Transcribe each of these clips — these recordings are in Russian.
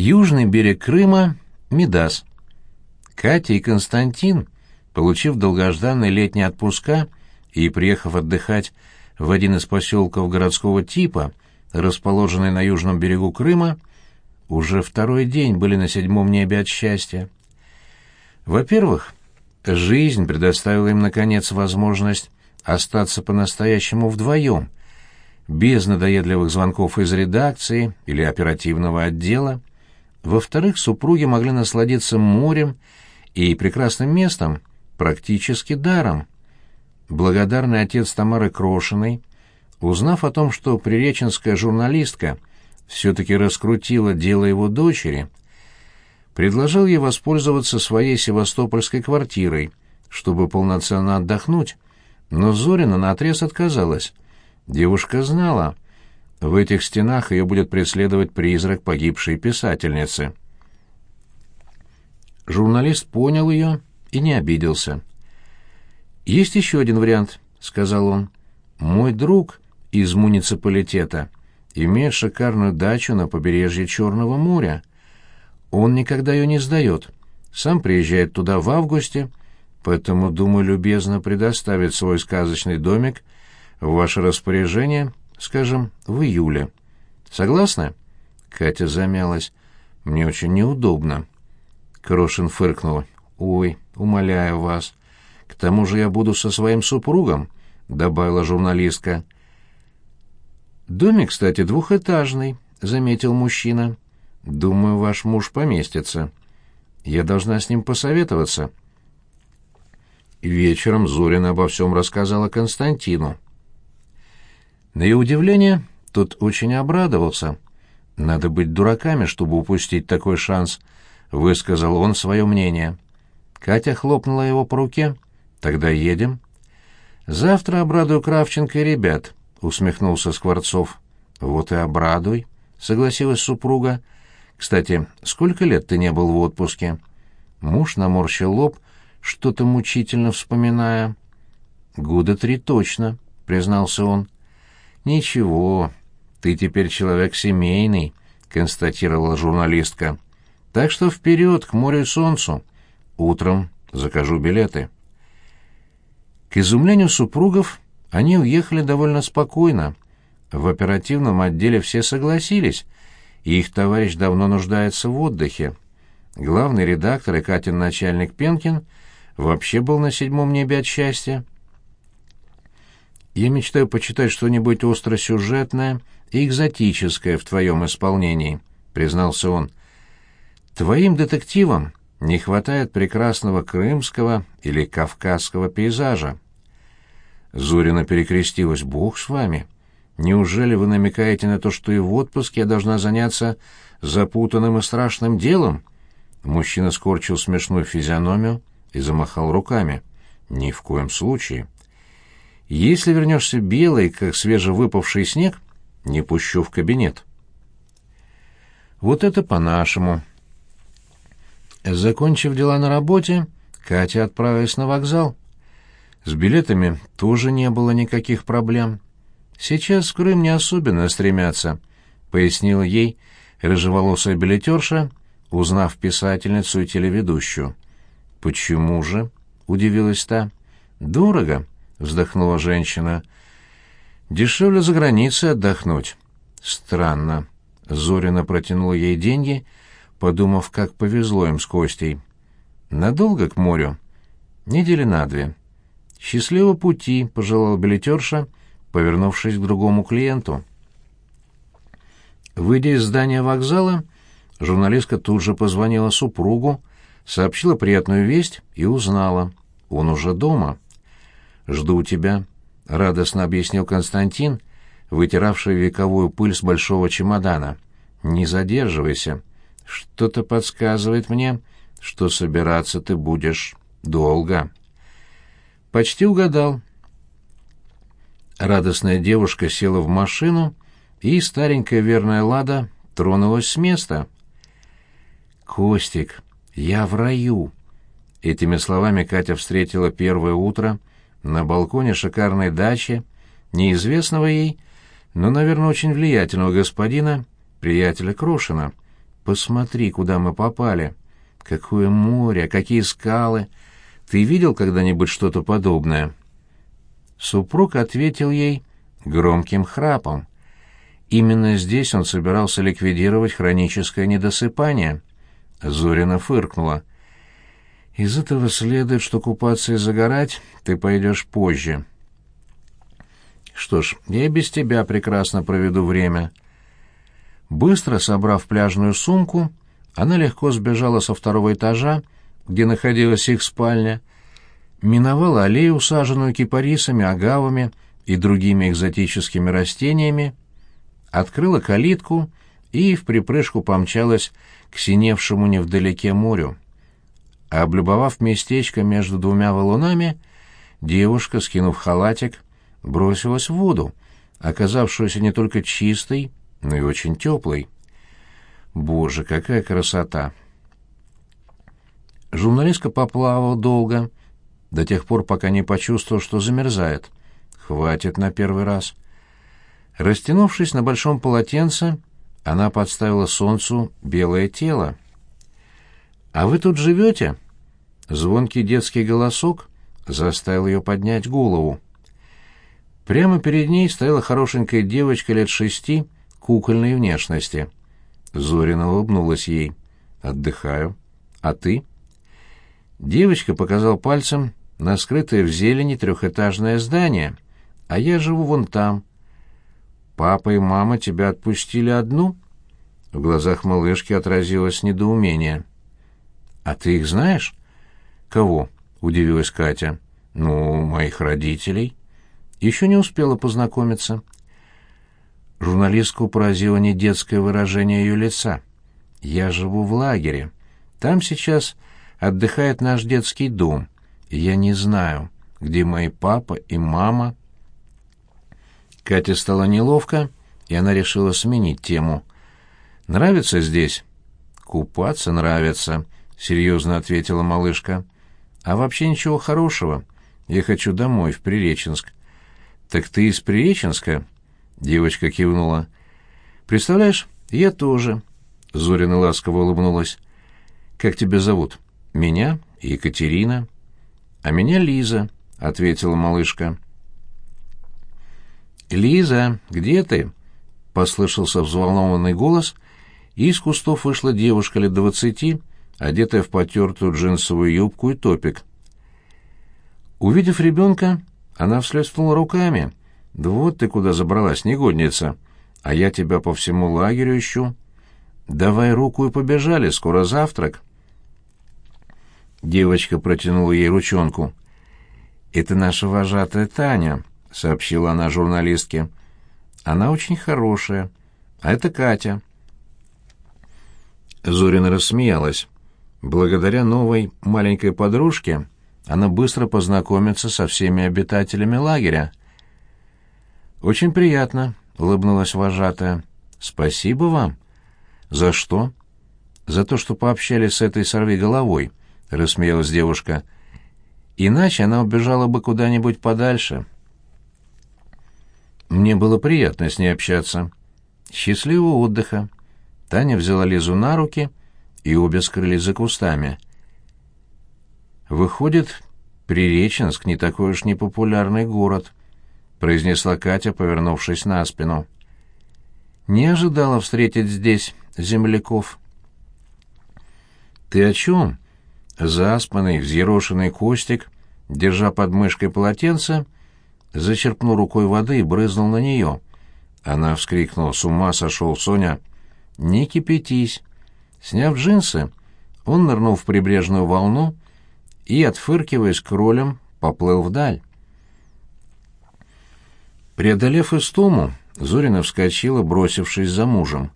Южный берег Крыма — Мидас. Катя и Константин, получив долгожданные летние отпуска и приехав отдыхать в один из поселков городского типа, расположенный на южном берегу Крыма, уже второй день были на седьмом небе от счастья. Во-первых, жизнь предоставила им, наконец, возможность остаться по-настоящему вдвоем, без надоедливых звонков из редакции или оперативного отдела. Во-вторых, супруги могли насладиться морем и прекрасным местом практически даром. Благодарный отец Тамары Крошиной, узнав о том, что приреченская журналистка все-таки раскрутила дело его дочери, предложил ей воспользоваться своей севастопольской квартирой, чтобы полноценно отдохнуть, но Зорина наотрез отказалась. Девушка знала, в этих стенах ее будет преследовать призрак погибшей писательницы. Журналист понял ее и не обиделся. «Есть еще один вариант», — сказал он. «Мой друг из муниципалитета имеет шикарную дачу на побережье Черного моря. Он никогда ее не сдает. Сам приезжает туда в августе, поэтому, думаю, любезно предоставит свой сказочный домик в ваше распоряжение, скажем, в июле. Согласны?» Катя замялась. «Мне очень неудобно». Крошин фыркнул. «Ой, умоляю вас. К тому же я буду со своим супругом», — добавила журналистка. «Домик, кстати, двухэтажный», — заметил мужчина. «Думаю, ваш муж поместится. Я должна с ним посоветоваться». Вечером Зорина обо всем рассказала Константину. На ее удивление, тот очень обрадовался. «Надо быть дураками, чтобы упустить такой шанс», — высказал он свое мнение. Катя хлопнула его по руке. «Тогда едем». «Завтра обрадую Кравченко и ребят», — усмехнулся Скворцов. «Вот и обрадуй», — согласилась супруга. «Кстати, сколько лет ты не был в отпуске?» Муж наморщил лоб, что-то мучительно вспоминая. «Года три точно», — признался он. «Ничего, ты теперь человек семейный», — констатировала журналистка. «Так что вперед, к морю и солнцу. Утром закажу билеты». К изумлению супругов они уехали довольно спокойно. В оперативном отделе все согласились, и их товарищ давно нуждается в отдыхе. Главный редактор и Катин начальник Пенкин вообще был на седьмом небе от счастья. «Я мечтаю почитать что-нибудь остросюжетное и экзотическое в твоем исполнении», — признался он. «Твоим детективам не хватает прекрасного крымского или кавказского пейзажа. Зорина перекрестилась. «Бог с вами! Неужели вы намекаете на то, что и в отпуске я должна заняться запутанным и страшным делом?» Мужчина скорчил смешную физиономию и замахал руками. «Ни в коем случае. Если вернешься белый, как свежевыпавший снег, не пущу в кабинет». «Вот это по-нашему», Закончив дела на работе, Катя отправилась на вокзал. С билетами тоже не было никаких проблем. Сейчас в Крым не особенно стремятся, пояснила ей рыжеволосая билетерша, узнав писательницу и телеведущую. Почему же? удивилась та. Дорого, вздохнула женщина. Дешевле за границей отдохнуть. Странно. Зорина протянула ей деньги подумав, как повезло им с Костей. Надолго к морю? Недели на две. Счастливого пути, пожелал билетерша, повернувшись к другому клиенту. Выйдя из здания вокзала, журналистка тут же позвонила супругу, сообщила приятную весть и узнала. Он уже дома. «Жду тебя», — радостно объяснил Константин, вытиравший вековую пыль с большого чемодана. «Не задерживайся. Что-то подсказывает мне, что собираться ты будешь долго. Почти угадал. Радостная девушка села в машину, и старенькая верная Лада тронулась с места. «Костик, я в раю!» Этими словами Катя встретила первое утро на балконе шикарной дачи, неизвестного ей, но, наверное, очень влиятельного господина, приятеля Крошина — посмотри, куда мы попали. Какое море, какие скалы. Ты видел когда-нибудь что-то подобное?» Супруг ответил ей громким храпом. Именно здесь он собирался ликвидировать хроническое недосыпание. Зорина фыркнула. «Из этого следует, что купаться и загорать ты пойдешь позже». «Что ж, я и без тебя прекрасно проведу время». Быстро собрав пляжную сумку, она легко сбежала со второго этажа, где находилась их спальня, миновала аллею, усаженную кипарисами, агавами и другими экзотическими растениями, открыла калитку и в припрыжку помчалась к синевшему невдалеке морю. А облюбовав местечко между двумя валунами, девушка, скинув халатик, бросилась в воду, оказавшуюся не только чистой, но и очень теплой. Боже, какая красота! Журналистка поплавала долго, до тех пор, пока не почувствовал, что замерзает. Хватит на первый раз. Растянувшись на большом полотенце, она подставила солнцу белое тело. «А вы тут живете?» Звонкий детский голосок заставил ее поднять голову. Прямо перед ней стояла хорошенькая девочка лет шести, кукольной внешности. Зорина улыбнулась ей. «Отдыхаю. А ты?» Девочка показал пальцем на скрытое в зелени трехэтажное здание. «А я живу вон там». «Папа и мама тебя отпустили одну?» В глазах малышки отразилось недоумение. «А ты их знаешь?» «Кого?» — удивилась Катя. «Ну, моих родителей». «Еще не успела познакомиться». Журналистку поразило не детское выражение ее лица. «Я живу в лагере. Там сейчас отдыхает наш детский дом. Я не знаю, где мои папа и мама». Кате стало неловко, и она решила сменить тему. «Нравится здесь?» «Купаться нравится», — серьезно ответила малышка. «А вообще ничего хорошего. Я хочу домой, в Приреченск». «Так ты из Приреченска?» Девочка кивнула. «Представляешь, я тоже». Зорина ласково улыбнулась. «Как тебя зовут?» «Меня? Екатерина». «А меня Лиза», — ответила малышка. «Лиза, где ты?» — послышался взволнованный голос, и из кустов вышла девушка лет двадцати, одетая в потертую джинсовую юбку и топик. Увидев ребенка, она всплеснула руками. «Да вот ты куда забралась, негодница! А я тебя по всему лагерю ищу. Давай руку и побежали, скоро завтрак». Девочка протянула ей ручонку. «Это наша вожатая Таня», — сообщила она журналистке. «Она очень хорошая. А это Катя». Зорина рассмеялась. Благодаря новой маленькой подружке она быстро познакомится со всеми обитателями лагеря. «Очень приятно», — улыбнулась вожатая. «Спасибо вам». «За что?» «За то, что пообщались с этой сорвиголовой», — рассмеялась девушка. «Иначе она убежала бы куда-нибудь подальше». Мне было приятно с ней общаться. Счастливого отдыха. Таня взяла Лизу на руки, и обе скрылись за кустами. «Выходит, Приреченск не такой уж непопулярный город», — произнесла Катя, повернувшись на спину. «Не ожидала встретить здесь земляков». «Ты о чем?» Заспанный, взъерошенный Костик, держа под мышкой полотенце, зачерпнул рукой воды и брызнул на нее. Она вскрикнула «С ума сошел, Соня!» «Не кипятись!» Сняв джинсы, он нырнул в прибрежную волну и, отфыркиваясь кролем, поплыл вдаль. Преодолев истому, Зорина вскочила, бросившись за мужем.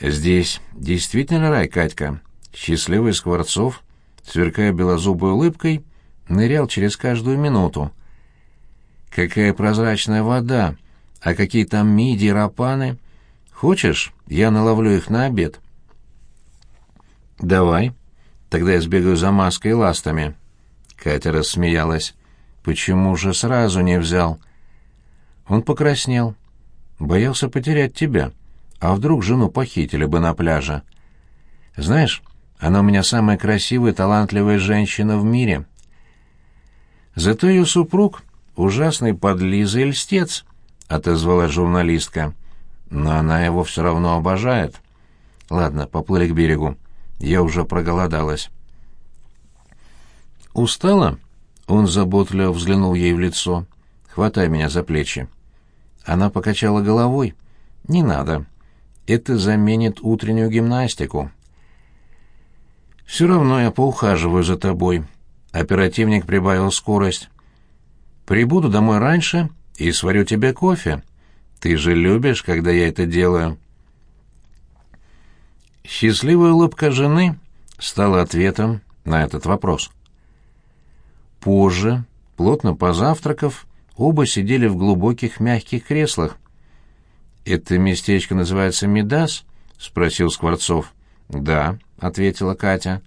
«Здесь действительно рай, Катька?» Счастливый Скворцов, сверкая белозубой улыбкой, нырял через каждую минуту. «Какая прозрачная вода! А какие там мидии, рапаны! Хочешь, я наловлю их на обед?» «Давай. Тогда я сбегаю за маской и ластами». Катя рассмеялась. «Почему же сразу не взял?» Он покраснел. «Боялся потерять тебя. А вдруг жену похитили бы на пляже? Знаешь, она у меня самая красивая и талантливая женщина в мире. Зато ее супруг — ужасный подлиза и льстец, — отозвалась журналистка. Но она его все равно обожает. Ладно, поплыли к берегу. Я уже проголодалась. «Устала?» Он заботливо взглянул ей в лицо. «Хватай меня за плечи». Она покачала головой. «Не надо. Это заменит утреннюю гимнастику». «Все равно я поухаживаю за тобой». Оперативник прибавил скорость. «Прибуду домой раньше и сварю тебе кофе. Ты же любишь, когда я это делаю». Счастливая улыбка жены стала ответом на этот вопрос. Позже, плотно позавтракав, оба сидели в глубоких мягких креслах. «Это местечко называется Медас?» — спросил Скворцов. «Да», — ответила Катя.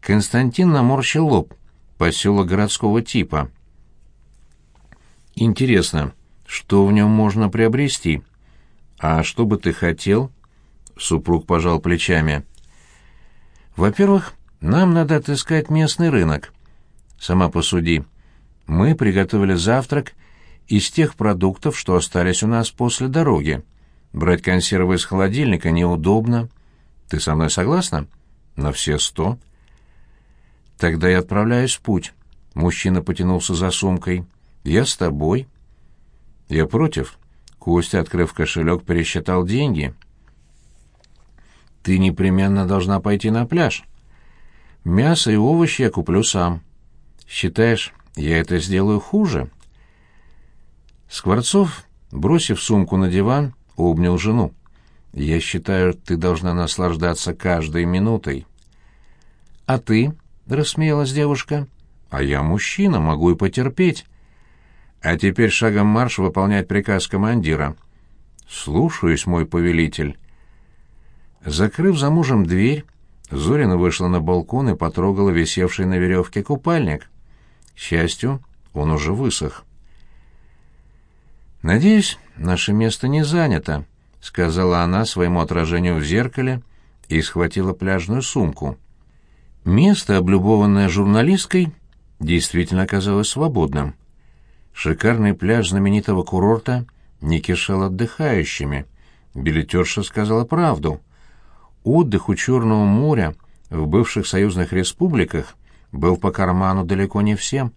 Константин наморщил лоб. Поселок городского типа. «Интересно, что в нем можно приобрести? А что бы ты хотел?» Супруг пожал плечами. «Во-первых, нам надо отыскать местный рынок. Сама посуди. Мы приготовили завтрак из тех продуктов, что остались у нас после дороги. Брать консервы из холодильника неудобно. Ты со мной согласна? На все сто. Тогда я отправляюсь в путь. Мужчина потянулся за сумкой. Я с тобой. Я против. Костя, открыв кошелек, пересчитал деньги. Ты непременно должна пойти на пляж. Мясо и овощи я куплю сам. Считаешь, я это сделаю хуже?» Скворцов, бросив сумку на диван, обнял жену. «Я считаю, ты должна наслаждаться каждой минутой». «А ты?» — рассмеялась девушка. «А я мужчина, могу и потерпеть». «А теперь шагом марш выполнять приказ командира». «Слушаюсь, мой повелитель». Закрыв за мужем дверь, Зорина вышла на балкон и потрогала висевший на веревке купальник. К счастью, он уже высох. «Надеюсь, наше место не занято», — сказала она своему отражению в зеркале и схватила пляжную сумку. Место, облюбованное журналисткой, действительно оказалось свободным. Шикарный пляж знаменитого курорта не кишел отдыхающими. Билетерша сказала правду. Отдых у Черного моря в бывших союзных республиках был по карману далеко не всем.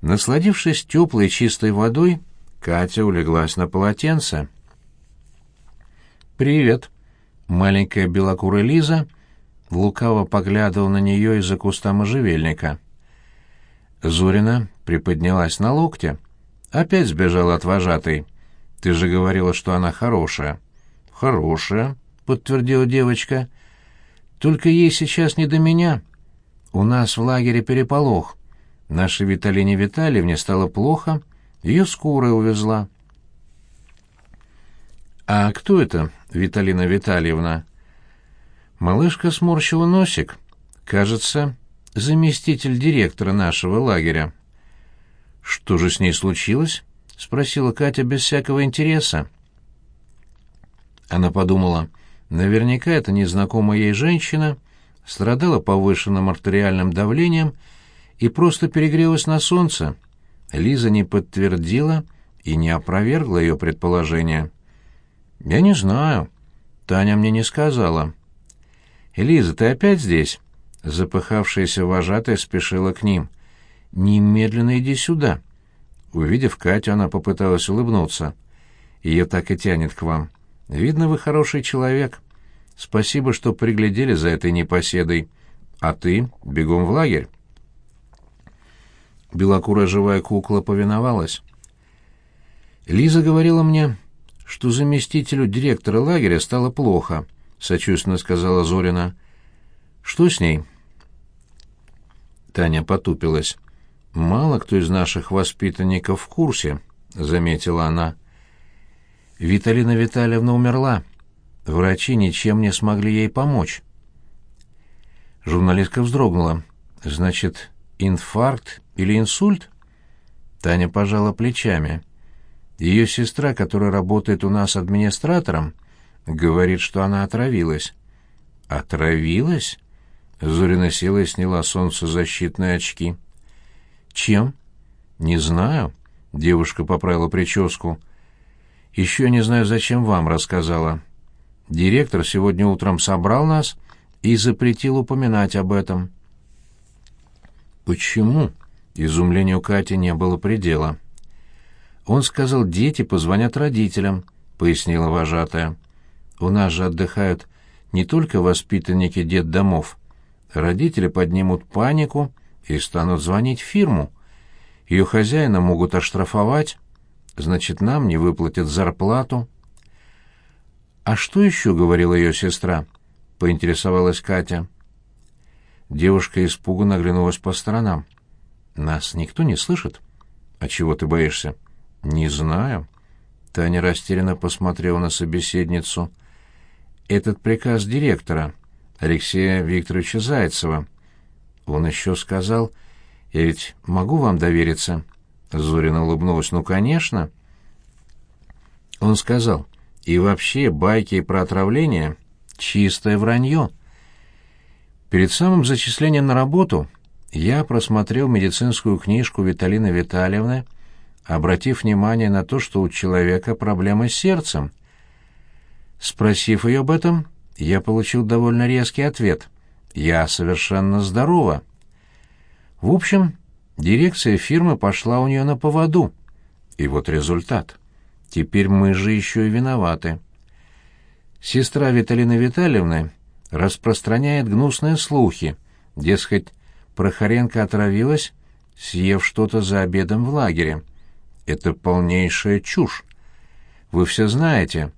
Насладившись теплой чистой водой, Катя улеглась на полотенце. «Привет!» Маленькая белокурая Лиза лукаво поглядывала на нее из-за куста можжевельника. Зурина приподнялась на локте. Опять сбежала от вожатой. «Ты же говорила, что она хорошая». «Хорошая», — подтвердила девочка. «Только ей сейчас не до меня». У нас в лагере переполох. Нашей Виталине Витальевне стало плохо, ее скорая увезла. «А кто это, Виталина Витальевна?» Малышка сморщила носик. «Кажется, заместитель директора нашего лагеря». «Что же с ней случилось?» — спросила Катя без всякого интереса. Она подумала, наверняка это незнакомая ей женщина — страдала повышенным артериальным давлением и просто перегрелась на солнце. Лиза не подтвердила и не опровергла ее предположение. «Я не знаю. Таня мне не сказала». «Лиза, ты опять здесь?» Запыхавшаяся вожатая спешила к ним. «Немедленно иди сюда». Увидев Катю, она попыталась улыбнуться. «Ее так и тянет к вам. Видно, вы хороший человек». Спасибо, что приглядели за этой непоседой. А ты бегом в лагерь. Белокурая живая кукла повиновалась. Лиза говорила мне, что заместителю директора лагеря стало плохо, сочувственно сказала Зорина. Что с ней? Таня потупилась. Мало кто из наших воспитанников в курсе, заметила она. Виталина Витальевна умерла. Врачи ничем не смогли ей помочь. Журналистка вздрогнула. «Значит, инфаркт или инсульт?» Таня пожала плечами. Ее сестра, которая работает у нас администратором, говорит, что она отравилась». «Отравилась?» Зорина села и сняла солнцезащитные очки. «Чем?» «Не знаю». Девушка поправила прическу. «Еще не знаю, зачем вам рассказала. Директор сегодня утром собрал нас и запретил упоминать об этом». «Почему?» Изумлению Кати не было предела. «Он сказал, дети позвонят родителям», — пояснила вожатая. «У нас же отдыхают не только воспитанники детдомов. Родители поднимут панику и станут звонить в фирму. Ее хозяина могут оштрафовать, значит, нам не выплатят зарплату». «А что еще?» — говорила ее сестра. — поинтересовалась Катя. Девушка испуганно оглянулась по сторонам. «Нас никто не слышит?» «А чего ты боишься?» «Не знаю». Таня растерянно посмотрела на собеседницу. «Этот приказ директора, Алексея Викторовича Зайцева. Он еще сказал, я ведь могу вам довериться?» Зорина улыбнулась. «Ну, конечно». Он сказал, «И вообще байки про отравление Чистое вранье. Перед самым зачислением на работу я просмотрел медицинскую книжку Виталины Витальевны, обратив внимание на то, что у человека проблемы с сердцем. Спросив ее об этом, я получил довольно резкий ответ. «Я совершенно здорова». В общем, дирекция фирмы пошла у нее на поводу. И вот результат. Теперь мы же еще и виноваты. Сестра Виталины Витальевны распространяет гнусные слухи, дескать, Прохоренко отравилась, съев что-то за обедом в лагере. Это полнейшая чушь. Вы все знаете,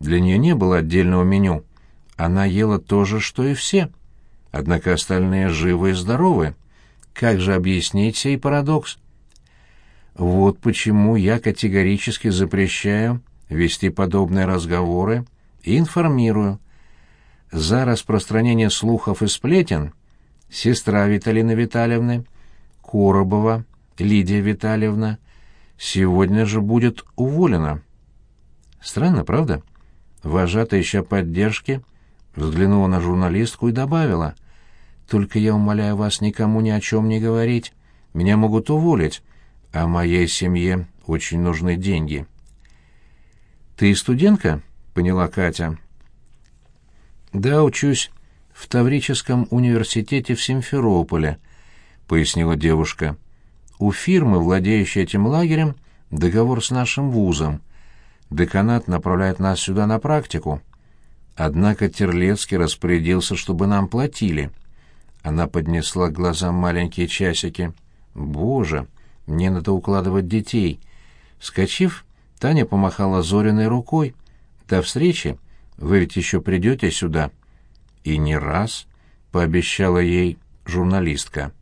для нее не было отдельного меню. Она ела то же, что и все. Однако остальные живы и здоровы. Как же объяснить сей парадокс? Вот почему я категорически запрещаю вести подобные разговоры и информирую. За распространение слухов и сплетен сестра Виталины Витальевны, Коробова Лидия Витальевна, сегодня же будет уволена. Странно, правда? Вожатая, ища поддержки, взглянула на журналистку и добавила, «Только я умоляю вас никому ни о чем не говорить. Меня могут уволить, а моей семье очень нужны деньги». «Ты студентка?» — поняла Катя. «Да, учусь в Таврическом университете в Симферополе», — пояснила девушка. «У фирмы, владеющей этим лагерем, договор с нашим вузом. Деканат направляет нас сюда на практику. Однако Терлецкий распорядился, чтобы нам платили». Она поднесла к глазам маленькие часики. «Боже, мне надо укладывать детей». Скочив, Таня помахала Зориной рукой. До встречи. Вы ведь еще придете сюда?» «И не раз», — пообещала ей журналистка.